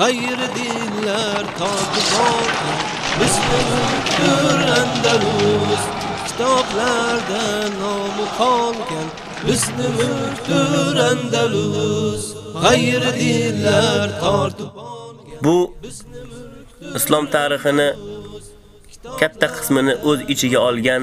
g'ayri dinlar totib olgan bizni mulkdir Andalus kitoblarda nomi qolgan bizni mulkdir Andalus g'ayri dinlar tortib Bu islom tarixini katta qismini o'z ichiga olgan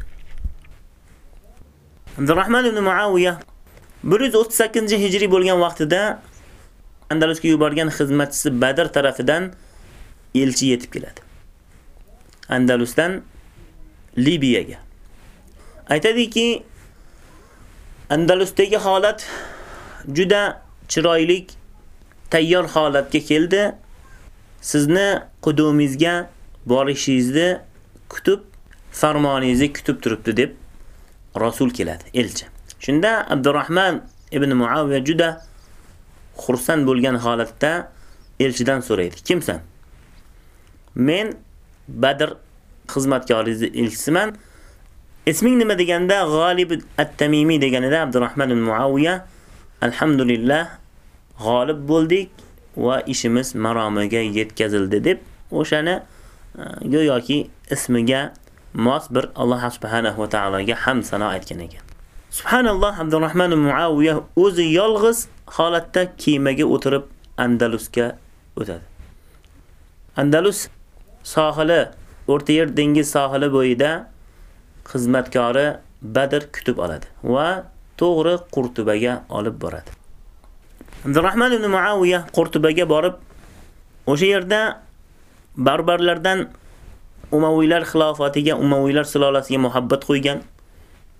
Abdurrahman ibn Muawiya 138-hijriy bo'lgan vaqtida Andalusga yuborgan xizmatchisi Badr tarafidan elchi yetib keladi. Andalusdan Libiyaga. Aytadiki, Andalusdagi holat juda chiroylik, tayyor holatga keldi. Sizni qudumingizga borishingizni kutib, farmoningizni kutib turibdi deb Rasul keladi, elchi. Shunda Abdurrahman ibn Muaviya juda xursand bo'lgan holatda elchidan so'raydi. Kimsan? Men Badr xizmatkoringiz elchisiman. Isming nima deganda G'olib at-Tamimi deganida Abdurrahman ibn Muaviya alhamdulillah g'olib bo'ldik va ishimiz maromiga yetkazildi deb o'shani e, go'yoki ismiga mos bir Alloh subhanahu va taologa hamd sano aytgan ekan. Subhanalloh Abdurrahman Muaviya o'zi yolg'iz holatda kemaga o'tirib Andalusga o'tadi. Andalus sohili, O'rta Yer dengiz sohili bo'yida xizmatkori Badr kutib oladi va to'g'ri Qurtubaga olib boradi. Abdurrahman ibn Muaviya Qurtubaga borib o'sha yerda barbarlardan Umaviylar xilofatiga, Umaviylar sulolasiga muhabbat qo'ygan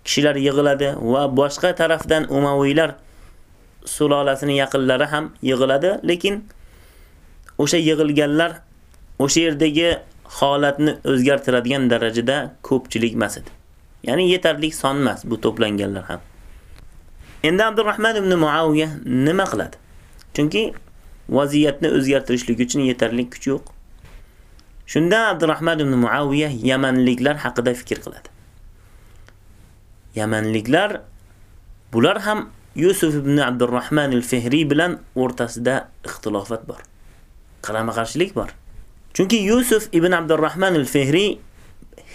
kishilar yig'iladi va boshqa tarafdan Umaviylar sulolasining yaqinlari ham yig'iladi, lekin o'sha yig'ilganlar o'sha yerdagi holatni o'zgartiradigan darajada ko'pchilik emas edi. Ya'ni yetarli son emas bu to'planganlar ham. Endi Abdurrahman ibn Muaviya nima qiladi? Chunki vaziyatni o'zgartirishlik uchun yetarli kuch yo'q. Shunda Abdurrahman ibn Muaviya Yamanliklar haqida fikr qiladi. Yamanliklar bular ham Yusuf ibn Abdurrahman al-Fihri bilan o'rtasida ixtilofat bor. Qarama-qarshilik bor. Chunki Yusuf ibn Abdurrahman al-Fihri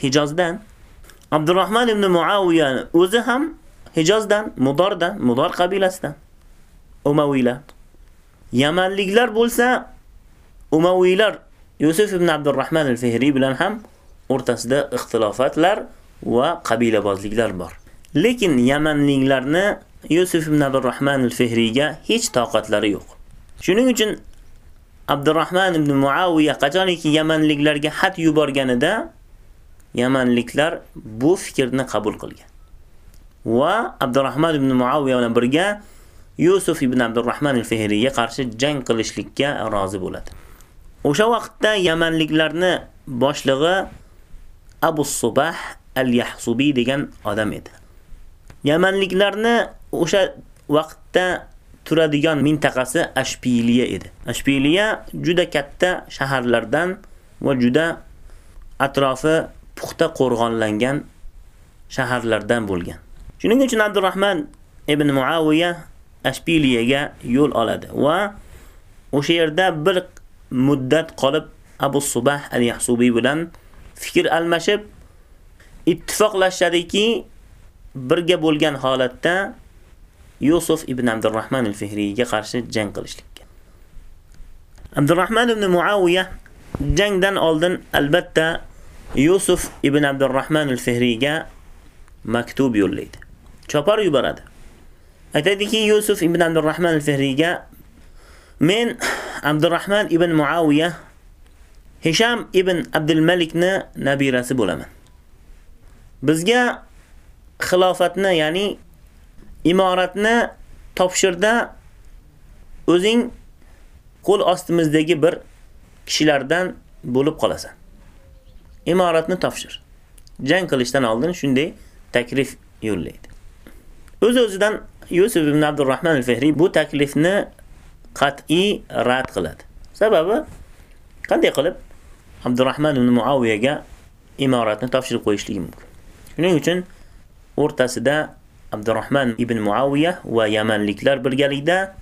Hijozdan, Abdurrahman ibn Muaviya o'zi ham Hijozdan, Mudordan, Mudor qabilasidan. Umaviylar. Yamanliklar bo'lsa Umaviylar Yusuf ibn Abdurrahman al-Fihri bilan ham o'rtasida ixtilofatlar va qabilabozliklar bor. Lekin Yamanliklarni Yusuf ibn Abdurrahman al-Fihriga hech toqatlari yo'q. Shuning uchun Abdurrahman ibn Muaviya qachoniki Yamanliklarga xat yuborganida Yamanliklar bu fikrni qabul qilgan. Va Abdurrahman ibn Muaviya bilan birga Yusuf ibn Abdurrahman al-Fihriga qarshi jang qilishlikka rozi bo'ladi. O'sha vaqtda Yamanliklarni boshlig'i Abu Subah al-Yahsubi degan odam edi. Yamanliklarni o'sha vaqtda turadigan mintaqasi Ashpiliya edi. Ashpiliya juda katta shaharlardan va juda atrofi puxta qo'rg'onlangan shaharlardan bo'lgan. Shuning uchun Abdurrahman ibn Muaviya Ashpiliyaga yo'l oladi va o'sha yerda bir muddat qolib Abu Subah al-Yahsubiy bilan fikr almashib ittifoqlashadiki birga bo'lgan holatda Yusuf ibn Abdurrahman al-Fihriyga qarshi jang qilishlikka. Abdurrahman ibn Muawiya jangdan oldin albatta Yusuf ibn Abdurrahman al-Fihriyga maktub yo'llaydi. Chopar yuboradi. Aytadiki, Yusuf ibn Abdurrahman al-Fihriyga men Abdurrahman ibn Muawiya Hisham ibn Abdul Malikni nabirasi bo'laman. Bizga xilofatni, ya'ni imoratni topshirda o'zing qo'l ostimizdagi bir kishilardan bo'lib qolasan. Imoratni topshir. Jang qilishdan oldin shunday taklif yo'llaydi. O'z-o'zidan Yusuf ibn Abdurrahman al-Fihri bu taklifni qat'iy rad qiladi. Sababi qanday qilib Abdurrahman ibn Muawiyaga imoratni topshirib qo'yishligi mumkin. Shuning uchun o'rtasida Abdurrahman ibn Muawiya va Yamanliklar birgalikda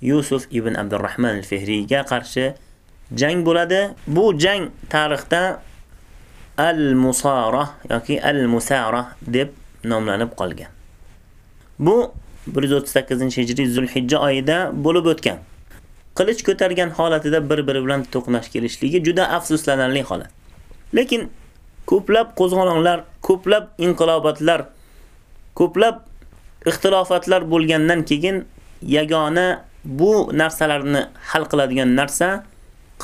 Yusuf ibn Abdurrahman al-Fihriyga qarshi jang bo'ladi. Bu jang tarixda al-Musara yoki al-Musara deb nomlanib qolgan. Bu 138-hijriy Zulhijja oyida bo'lib o'tgan. Qilich ko'targan holatida bir-biri bilan to'qnash kelishligi juda afsuslanarli holat. Lekin ko'plab qo'zg'olonlar, ko'plab inqilobatlar, ko'plab ixtilofatlar bo'lgandan keyin yagona bu narsalarni hal qiladigan narsa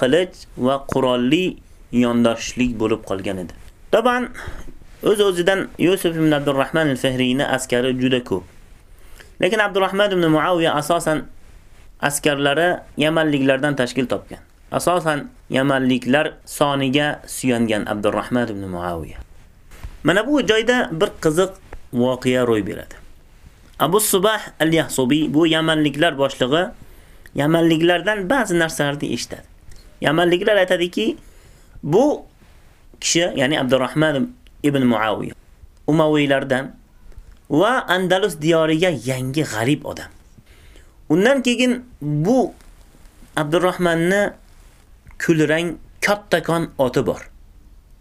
qilich va qurolli yondoshlik bo'lib qolgan edi. Taban o'z-o'zidan Yusuf ibn Abdurrahman al-Fahriyni askari juda ko'p. Lekin Abdurrahman ibn Muawiya asosan askarlari Yamanliklardan tashkil topgan. Asosan Yamanliklar soniga suyangan Abdurrahman ibn Muawiya. Mana bu joyda bir qiziq voqea ro'y beradi. Abu Subah al-Yahsubi bu Yamanliklar boshlig'i Yamanliklardan ba'zi narsalarni eshitadi. Yamanliklar aytadiki, bu kishi, ya'ni Abdurrahman ibn Muawiya Umaviylardan va Andalus diyoriga yangi g'arib odam. Undan keyin bu Abdurrahmanni kulrang kattakon oti bor.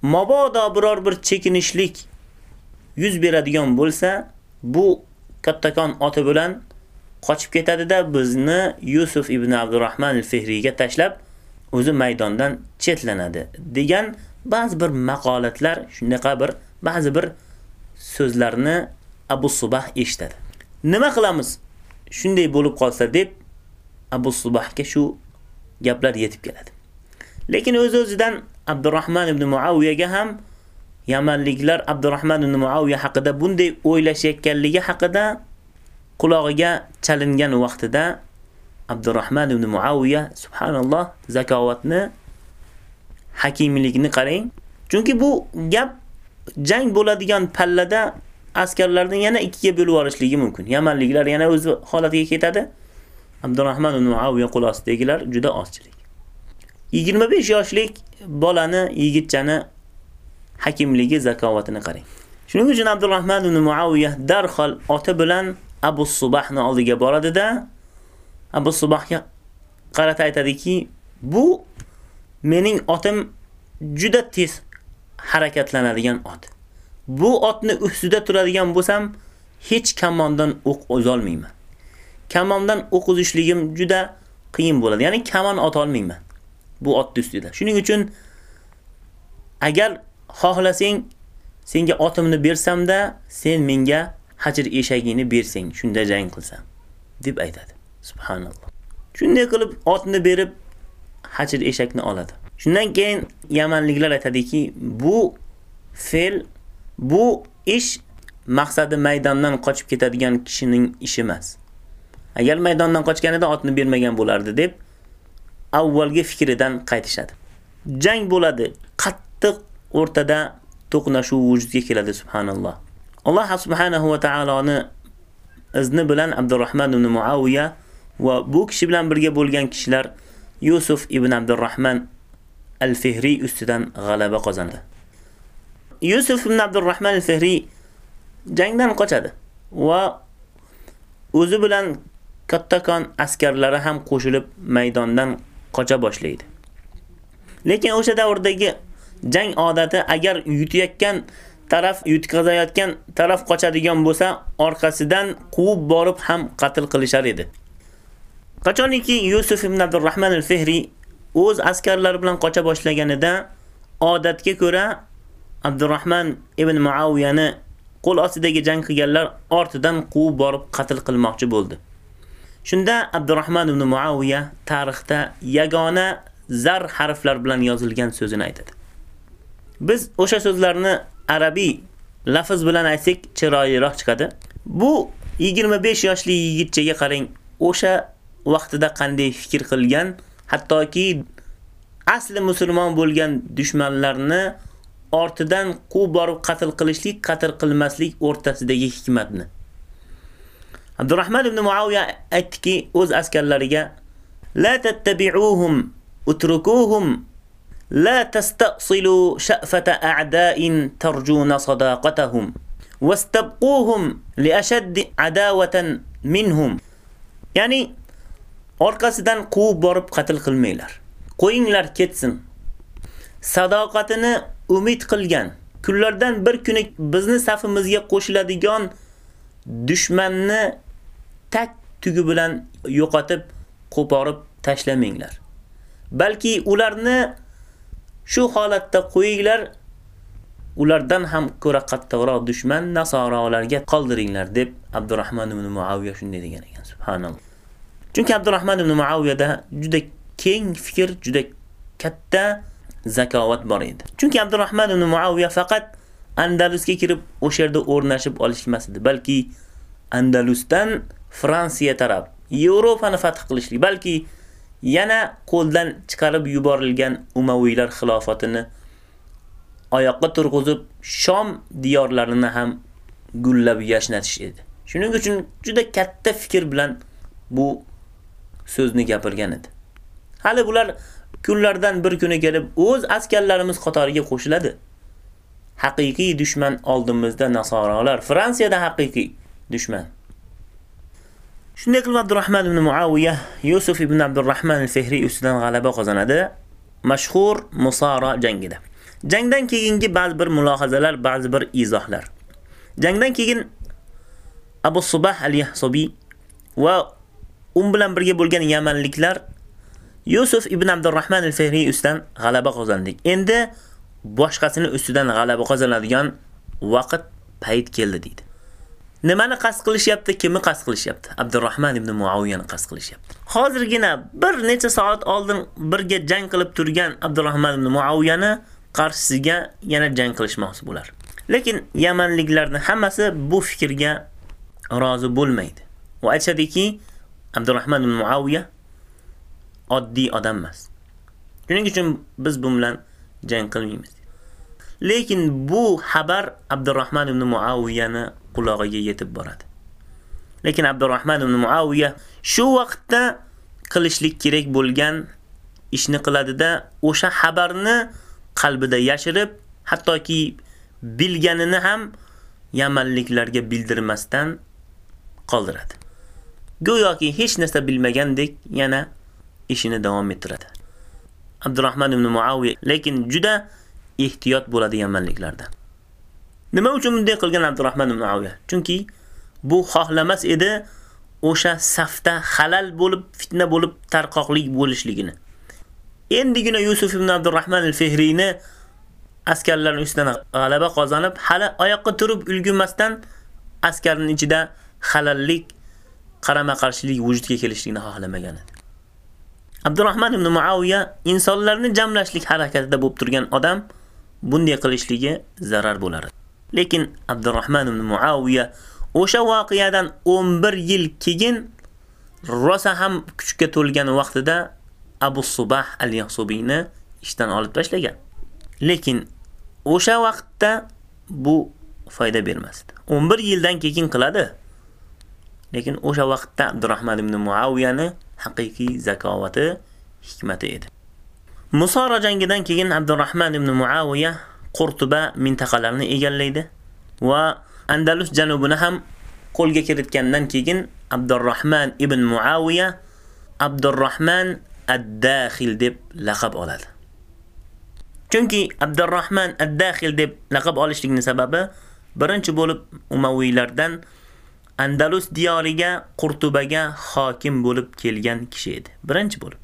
Mabodo biror bir chekinishlik yuz beradigan bo'lsa, bu kattakon oti bilan qochib ketadi-da bizni Yusuf ibn Abdurrahman al-Fihriyga tashlab o'zi maydondan chetlanadi degan ba'zi bir maqolatlar, shunaqa bir ba'zi bir so'zlarni Abu Subah eshitadi. Nima qilamiz? Shunday bo'lib qolsa deb Abu Subahga shu gaplar yetib keladi. Lekin o'z-o'zidan Abdurrahman ibn Muawiyaga ham Yamanliklar Abdurrahman ibn Muawiya haqida bunday o'ylashayotganligi haqida qulog'iga chalingan vaqtida Abdurrahman ibn Muawiya subhanalloh zakovatni hakimlikni qarang. Chunki bu gap jang bo'ladigan pallada askarlarni yana ikkiga bo'lib olishligi mumkin. Yamanliklar yana o'z holatiga ketadi. Abdurrahman ibn Muaviya qulasidagilari juda ozchilik. 25 yoshlik bolani, yigitchani hakimligi, zakovatini qarang. Shuning uchun Abdurrahman ibn Muaviya darhol oti bilan Abu Subahni oldiga boradida Abu Subahga qarata aytadiki, bu mening otim juda tez harakatlanadigan ot. Bu otni ustida turadigan bo'lsam, hech kamondan o'q uzolmayman. Kamondan o'q uzishligim juda qiyin bo'ladi. Ya'ni kamon ota olmayman bu otni ustida. Shuning uchun agar xohlasang senga otimni bersamda, sen menga hajr eshagingni bersang, shunda jang qilsam deb aytadi. Subhanalloh. Shunday qilib otni berib hajr eshakni oladi. Shundan keyin Yamanliklar aytadiki, bu fe'l, bu ish maqsadi maydondan qochib ketadigan kishining ishi emas. Agar maydondan qochganida otni bermagan bo'lardi deb avvalgi fikridan qaytishadi. Jang bo'ladi, qattiq o'rtada to'qnashuv vujudga keladi subhanalloh. Alloh subhanahu va taoloni izni bilan Abdurrahman ibn Muawiya va bu kishi bilan birga bo'lgan kishilar Yusuf ibn Abdurrahman al-Fihri ustidan g'alaba qozonadi. Yusuf ibn Abdurrahman al-Fihri jangdan qochadi va o'zi bilan kattakon askarlari ham qo'shilib maydondan qocha boshlaydi. Lekin o'sha davrdagi jang odati agar yutayotgan taraf yutqazayotgan taraf qochadigan bo'lsa, orqasidan quvib borib ham qatl qilishar edi. Qachoniki Yusuf ibn Abdurrahman al-Fihri o'z askarlari bilan qocha boshlaganida odatga ko'ra Abdurrahman ibn Muawiyani qo'l ostidagi jang qilganlar ortidan quvib borib qatl qilmoqchi bo'ldi. Shunda Abdurrahman ibn Muawiya tarixda yagona zar harflar bilan yozilgan so'zini aytadi. Biz o'sha so'zlarni arabiy lafz bilan aytsak chiroyliroq chiqadi. Bu 25 yoshli yigitchaga qarang, o'sha vaqtida qanday fikr qilgan, hattoki asli musulmon bo'lgan dushmanlarni ortidan quvib borib qatl qilishlik, qatl qilmaslik o'rtasidagi hikmatni. Abdurrahman ibn Muawiya aytdiki, o'z askarlariga: "La tattabi'uhum, utrukuhum, la tastasilu sha'fata a'da'in tarjuna sadaqatahum, wastabquhum li ashaddi adawatan minhum." Ya'ni orqasidan quvib borib qatl qilmanglar. Qo'yinglar ketsin. Sadoqatini umid qilgan, kunlardan bir kuni bizni safimizga qo'shiladigan dushmanni tak tugi bilan yo'qotib, qo'porib tashlamanglar. Balki ularni shu holatda qo'yinglar, ulardan ham ko'ra qattiqroq dushman nasoralarga qoldiringlar deb Abdurrahman ibn Muaviya shunday degan ekan. Subhanalloh. Chunki Abdurrahman ibn Muaviyada juda keng fikr, juda katta zakovat bor edi. Chunki Abdurrahman ibn Muaviya faqat Andalusga kirib o'sha yerda o'rnashib olishmas edi, balki Andalusdan Fransiya taraf Yevropani fath qilishlik, balki yana qo'ldan chiqarib yuborilgan Umaviylar xilofatini oyoqqa turg'izib Shom diyorlarini ham gullab yashnatish edi. Shuning uchun juda katta fikr bilan bu so'zni gapirgan edi. Hali bular kunlardan bir kuni kelib o'z askarlarimiz qatoriga qo'shiladi. Haqiqiy dushman oldimizda nasoralar, Fransiyada haqiqiy dushman. Shunday qilib Abdurrahman ibn Muaviya Yusuf ibn Abdurrahman al-Fihri ustidan g'alaba qozonadi. Mashhur Musara jangida. Jangdan keyingi ba'zi bir mulohazalar, ba'zi bir izohlar. Jangdan keyin Abu Subah al-Yahsubi va un bilan birga bo'lgan yamanliklar Yusuf ibn Abdurrahman al-Fihri ustidan g'alaba qozondik. Endi boshqasini ustidan g'alaba qozonadigan vaqt payt keldi deydi. Nimani qasd qilishyapti? Kimni qasd qilishyapti? Abdurrahman ibn Muawiyani qasd qilishyapti. Hozirgina bir necha soat oldin birga jang qilib turgan Abdurrahman ibn Muawiyani qarshisiga yana jang qilishmoqchi bo'lar. Lekin yamanliklarning hammasi bu fikrga rozi bo'lmaydi. Va aytadiki, Abdurrahman ibn Muawiya oddiy odam emas. Shuning uchun biz bu bilan jang qilmaymiz. Lekin bu xabar Abdurrahman ibn Muawiyani qulog'iga yetib boradi. Lekin Abdurrahman ibn Muawiya shu vaqtda qilishlik kerak bo'lgan ishni qiladida o'sha xabarni qalbida yashirib, hattoki bilganini ham yamanliklarga bildirmasdan qoldiradi. Go'yoki hech narsa bilmagandek yana ishini davom ettiradi. Abdurrahman ibn Muawiya lekin juda ehtiyot bo'ladigan manliklardan. Nima uchun bunday qilgan Abdurrahman ibn Muawiya? Chunki bu xohlamas edi o'sha safda halal bo'lib, fitna bo'lib, tarqoqlik bo'lishligini. Endigina Yusuf ibn Abdurrahman al-Fihriyni askarlarning ustidan g'alaba qozonib, hali oyoqqa turib ulgurmasdan askarning ichida halallik, qarama-qarshilik vujudga kelishligini xohlamagan edi. Abdurrahman ibn Muawiya insonlarni jamlashlik harakatida bo'lib turgan odam bunday qilishligi zarar bo'lar. edi. Lekin Abdurrahman ibn Muawiya o'sha voqeadan 11 yil keyin rosa ham kuchga to'lgan vaqtida Abu Subah al-Yahsubiyni ishdan olib tashlagan. Lekin o'sha vaqtda bu foyda bermasdi. 11 yildan keyin qiladi. Lekin o'sha vaqtda Abdurrahman ibn Muawiyani haqiqiy zakovati, hikmati edi. Musora jangidan keyin Abdurrahman ibn Muawiya Qurtuba mintaqalarini egallaydi va Andalus janubini ham qo'lga kiritgandan keyin Abdurrahman ibn Muawiya Abdurrahman ad-Dakhil deb laqab oladi. Chunki Abdurrahman ad-Dakhil deb laqab olishligining sababi birinchi bo'lib Umaviylardan Andalus diyoriga Qurtubaga hokim bo'lib kelgan kishi edi. Birinchi bo'lib.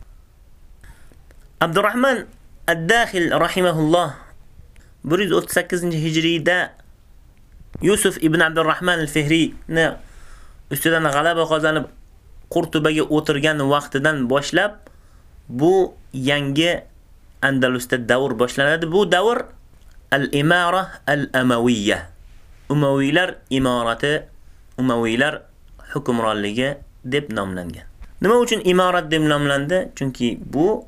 Abdurrahman ad-Dakhil rahimahulloh 138-hijriyda Yusuf ibn Abdurrahman al-Fihriyni ustidan g'alaba qozonib Qurtubaga o'tirgan vaqtidan boshlab bu yangi Andalusda davr boshlanadi. Bu davr al-imara al-amawiyya. Umaviylar imorati, Umaviylar hukmronligi deb nomlangan. Nima uchun imorat deb nomlandi? Chunki bu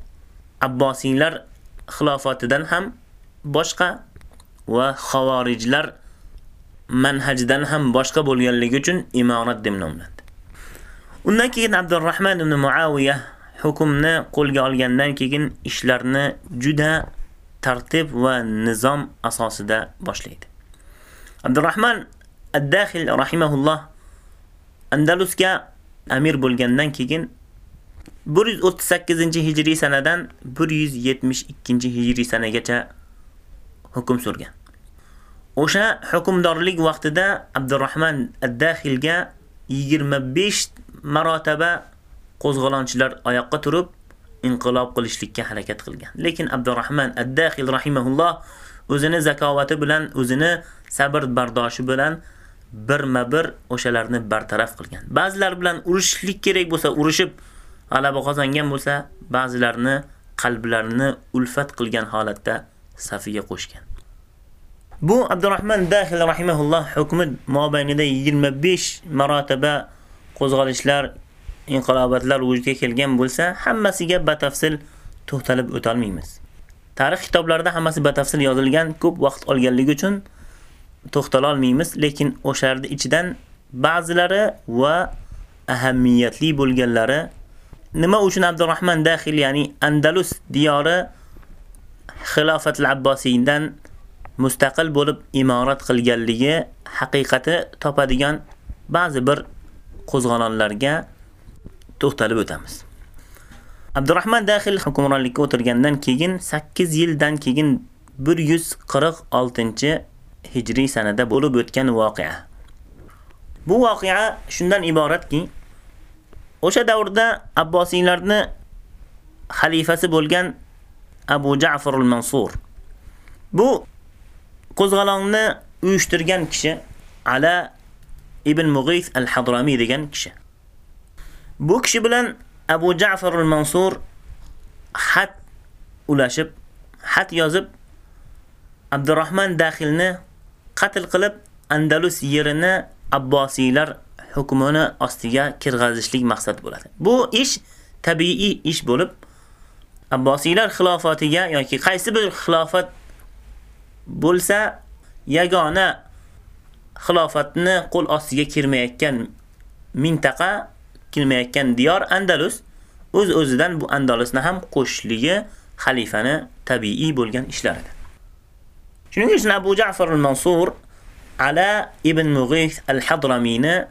Abbosiylar xilofatidan ham boshqa va xavorijlar manhajdan ham boshqa bo'lganligi uchun imorat deb nomlandi. Undan keyin Abdurrahman ibn Muaviya hukmni qo'lga olgandan keyin ishlarni juda tartib va nizom asosida boshlaydi. Abdurrahman ad-Dakhil rahimahulloh Andalusga amir bo'lgandan keyin 138-hijriy sanadan 172-hijriy sanagacha hukm surgan. O'sha hukmdorlik vaqtida Abdurrahman ad-Dakhilga 25 marotaba qo'zg'olonchilar oyoqqa turib inqilob qilishlikka harakat qilgan. Lekin Abdurrahman ad-Dakhil rahimahulloh o'zini zakovati bilan, o'zini sabr bardoshi bilan birma-bir o'shalarni bartaraf qilgan. Ba'zilar bilan urushlik kerak bo'lsa, urushib g'alaba qozongan bo'lsa, ba'zilarini qalblarini ulfat qilgan holatda safiga qo'shgan. Bu Abdurrahman Daxil rahimahulloh hukmi mobaynida 25 marotaba qo'zg'alishlar, inqilobatlar vujudga kelgan bo'lsa, hammasiga batafsil to'xtalib o'tolmaymiz. Tarix kitoblarida hammasi batafsil yozilgan, ko'p vaqt olganligi uchun to'xtala olmaymiz, lekin o'shalarning ichidan ba'zilari va ahamiyatli bo'lganlari nima uchun Abdurrahman Daxil, ya'ni Andalus diyori xilofatul Abbosiydan mustaqil bo'lib imorat qilganligi haqiqati topadigan ba'zi bir qo'zg'alonlarga to'xtalib o'tamiz. Abdurrahman Daxil hukmronlikka o'tirgandan keyin 8 yildan keyin hijriy sanada bo'lib o'tgan voqea. Bu voqea shundan iboratki, o'sha davrda Abbosiylarni xalifasi bo'lgan Abu Ja'far al-Mansur bu qo'zg'alonni uyushtirgan kishi Ala ibn Mughith al-Hadrami degan kishi. Bu kishi bilan Abu Ja'far al-Mansur xat ulashib, xat yozib Abdurrahman Daxilni qatl qilib Andalus yerini Abbosiylar hukmini ostiga kirg'azishlik maqsad bo'ladi. Bu ish tabiiy ish bo'lib Abbosiylar xilofatiga yoki qaysi bir xilofat bo'lsa yagona xilofatni qo'l ostiga kirmayotgan mintaqa, kirmayotgan diyor Andalus o'z-o'zidan bu Andalusni ham qo'shishligi xalifani tabiiy bo'lgan ishlaridir. Shuning uchun Abu Ja'far al-Mansur Ala ibn Mughith al-Hadramini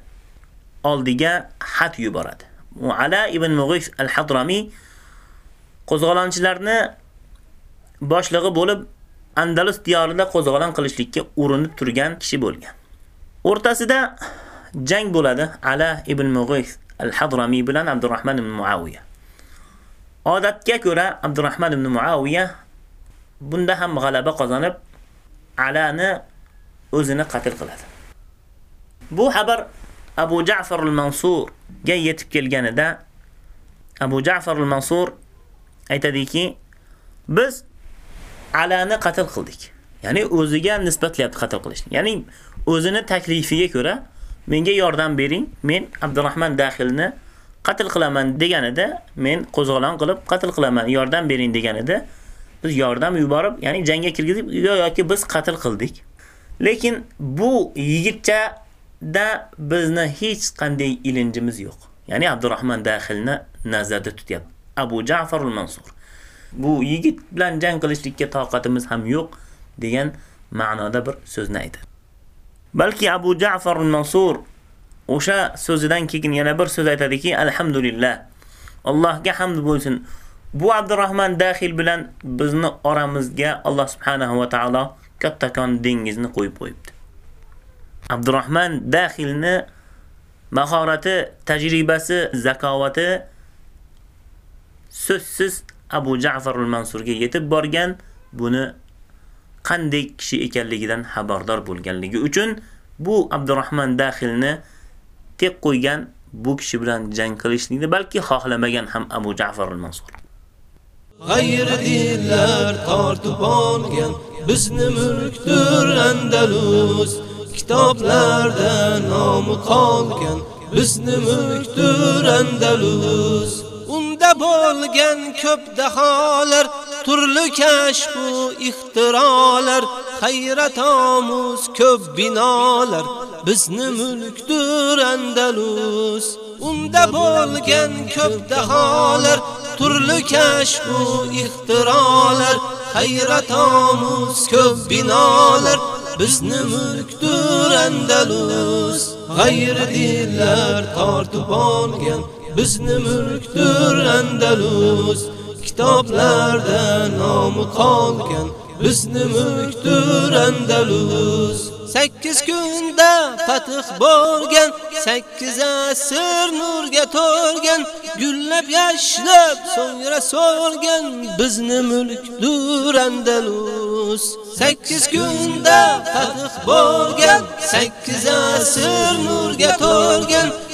oldiga xat yuboradi. U Ala ibn Mughith al-Hadrami qo'zg'olonchilarni boshlig'i bo'lib Andalus diyorida qo'zg'olon qilishlikka urinib turgan kishi bo'lgan. O'rtasida jang bo'ladi Ala ibn Mughith al-Hadrami bilan Abdurrahman ibn Muawiya. Odatga ko'ra Abdurrahman ibn Muawiya bunda ham g'alaba qozonib Alani o'zini qatl qiladi. Bu xabar Abu Ja'far al-Mansur ga yetib kelganida Abu Ja'far al-Mansur aytadiki, biz Alani qatl qildik. Ya'ni o'ziga nisbatlayapti qatl qilishni. Ya'ni o'zini taklifiga ko'ra menga yordam bering, men Abdurrahman Daxilni qatl qilaman deganida, men qo'zg'olon qilib qatl qilaman, yordam bering deganida, biz yordam yuborib, ya'ni jangga kirgizib yoki biz qatl qildik. Lekin bu yigitcha da bizni hech qanday ilinjimiz yo'q. Ya'ni Abdurrahman Daxilni nazarda tutyapti. Abu Ja'far al-Mansur. bu yigit bilan jang qilishlikka toqatimiz ham yo'q degan ma'noda bir so'zni aytadi. Balki Abu Ja'far al-Mansur o'sha so'zidan keyin yana bir so'z aytadiki, alhamdulillah. Allohga hamd bo'lsin. Bu Abdurrahman Daxil bilan bizni oramizga Alloh subhanahu va taolo kattakon dengizni qo'yib qo'yibdi. Abdurrahman Daxilni mahorati, tajribasi, zakovati so'zsiz Abu Ja'far al-Mansurga yetib borgan, buni qanday kishi ekanligidan xabardor bo'lganligi uchun bu Abdurrahman Daxilni tek qo'ygan bu kishi bilan jang qilishlikni balki xohlamagan ham Abu Ja'far al-Mansur. G'ayri dinlar tortib olgan bizni mulkdir Andalus. Kitoblarda nomi qolgan bizni mulkdir Andalus. Unda bo'lgan ko'p daholar, turli kashf va ixtirolar, hayrat omuz ko'p binolar, bizni mulkdir Andalus. Unda bo'lgan ko'p daholar, turli kashf va ixtirolar, hayrat omuz ko'p binolar, bizni mulkdir Andalus. G'ayri dinlar tortib olgan. Bizni mulkdir Andalus kitoblarda nomi qolgan. Bizni mulkdir Andalus. 8 kunda fath bo'lgan 8 asr nurga to'lgan gullab yashnab so'ngra so'lgan bizni mulk Andalus. 8 kunda fath bo'lgan 8 asr nurga to'lgan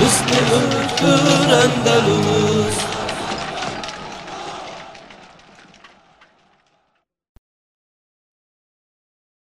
Bizni mulkdur Andalus